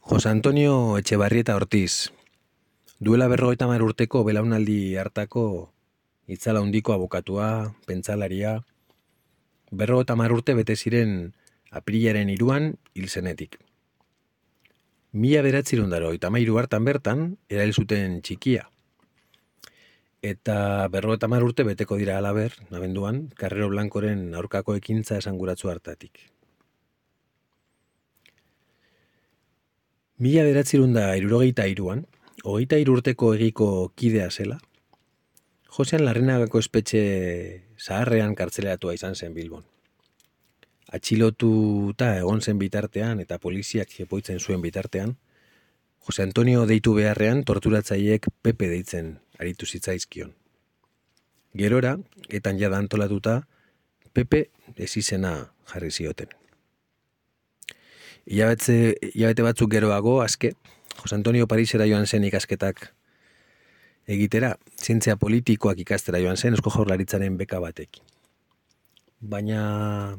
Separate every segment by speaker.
Speaker 1: Jose Antonio Etxebarrieta Ortiz. Duela berrogeita mar urteko belaunaldi hartako itzala hundiko abokatua, pentsalaria, berrogeita mar urte bete ziren aprilaren iruan hil zenetik. Mila beratzerun daro, eta mairu hartan bertan, erail zuten txikia. Eta berrogeita mar urte beteko dira alaber, nabenduan, Carrero Blancoren aurkako ekintza esanguratzu hartatik. Mila beratzerun da irurogeita iruan, hogeita irurteko egiko kidea zela, Josean Larrenagako espetxe zaharrean kartzelatua izan zen Bilbon. Atxilotuta egon zen bitartean eta poliziak jepoitzen zuen bitartean, Jose Antonio deitu beharrean torturatzaileek Pepe deitzen aritu zitzaizkion. Gerora, etan jada antolatuta, Pepe ez izena jarri zioten. Iabete batzuk geroago, azke, Jose Antonio Parisera joan zen ikasketak egitera, zientzia politikoak ikastera joan zen, esko jaurlaritzaren beka batekin. Baina,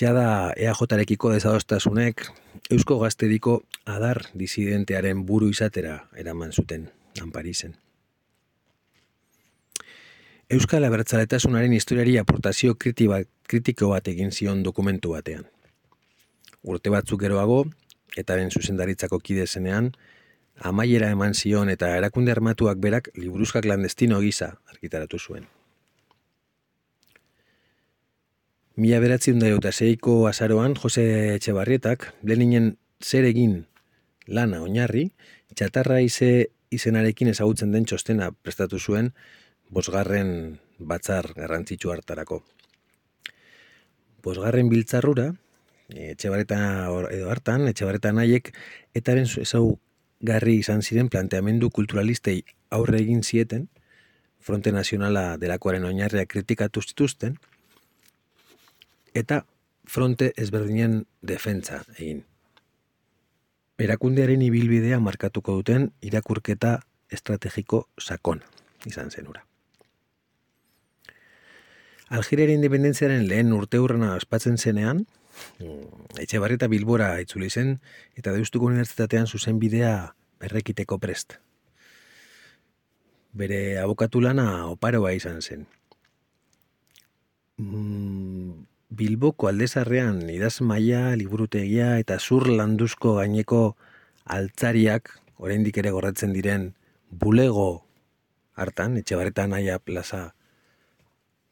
Speaker 1: jada EAJ-arekiko desadostasunek, Eusko Gaztediko adar disidentearen buru izatera eraman zuten, han Parisen. Euskal Abertzaletasunaren historiari aportazio kritiko bat egin zion dokumentu batean. Urte batzuk geroago, eta ben zuzendaritzako kide zenean, amaiera eman zion eta erakunde armatuak berak liburuzka klandestino gisa argitaratu zuen. Mila beratzen da zeiko azaroan Jose Etxebarrietak Leninen zer egin lana oinarri, txatarra ize izenarekin ezagutzen den txostena prestatu zuen bosgarren batzar garrantzitsu hartarako. Bosgarren biltzarrura, etxebareta edo hartan, etxebareta nahiek, etaren ezau garri izan ziren planteamendu kulturalistei aurre egin zieten, Fronte Nazionala delakoaren oinarria kritikatu zituzten, eta fronte ezberdinen defentza egin. Erakundearen ibilbidea markatuko duten irakurketa estrategiko sakona izan zenura. Algeriaren independentziaren lehen urte hurrena aspatzen zenean, etxe barri bilbora itzuli zen, eta deustuko unibertsitatean zuzen bidea berrekiteko prest. Bere abokatu lana oparoa izan zen. Mm, Bilboko aldezarrean idaz maia, liburutegia eta zur landuzko gaineko altzariak, oraindik ere gorratzen diren, bulego hartan, etxe barretan aia plaza,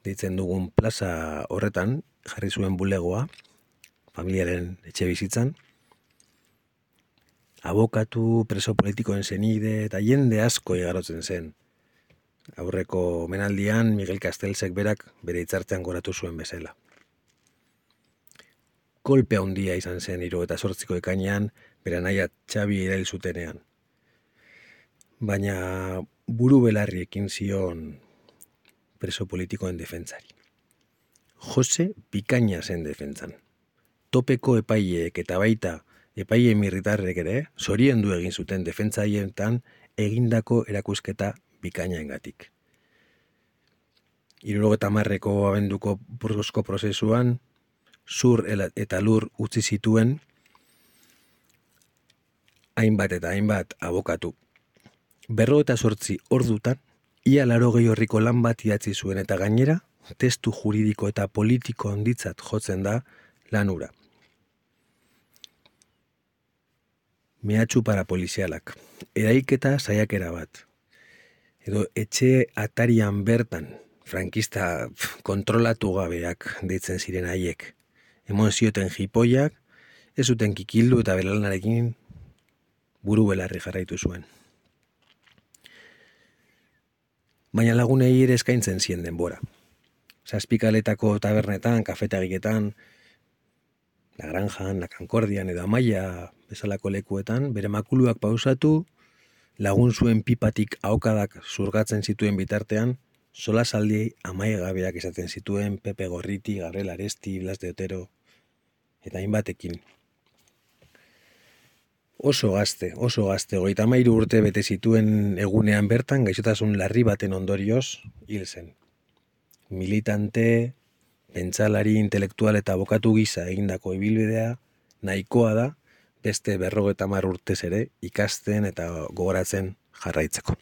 Speaker 1: ditzen dugun plaza horretan, jarri zuen bulegoa, familiaren etxe bizitzan, abokatu preso politikoen zenide eta jende asko igarotzen zen. Aurreko menaldian Miguel Castelsek berak bere hitzartean goratu zuen bezala. Kolpe handia izan zen hiru eta sortziko ekainean bere naia Xabi irail zutenean. Baina buru belarriekin zion preso politikoen defentsari. Jose Pikaina zen defentsan topeko epaileek eta baita epaile mirritarrek ere, zorien du egin zuten defentzaientan egindako erakusketa bikainaengatik. Iruro eta marreko abenduko burgozko prozesuan, zur eta lur utzi zituen, hainbat eta hainbat abokatu. Berro eta sortzi ordutan, ia laro gehi horriko lan bat idatzi zuen eta gainera, testu juridiko eta politiko onditzat jotzen da lanura. Mehatxu para polizialak. Eraiketa saiakera bat. Edo etxe atarian bertan, frankista kontrolatu gabeak deitzen ziren haiek. Emon zioten jipoiak, ez zuten kikildu eta beralnarekin buru belarri jarraitu zuen. Baina lagunei ere eskaintzen zien denbora. Zazpikaletako tabernetan, kafetagiketan, la granjan, la concordian edo amaia bezalako lekuetan, bere makuluak pausatu, lagun zuen pipatik aukadak zurgatzen zituen bitartean, sola saldi amaie gabeak izaten zituen Pepe Gorriti, Gabriel Aresti, Blas de Otero, eta hainbatekin. Oso gazte, oso gazte, goita mairu urte bete zituen egunean bertan, gaixotasun larri baten ondorioz, hil zen. Militante, pentsalari intelektual eta bokatu gisa egindako ibilbidea, nahikoa da, beste berrogeta mar urtez ere ikasten eta gogoratzen jarraitzeko.